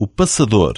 O passador.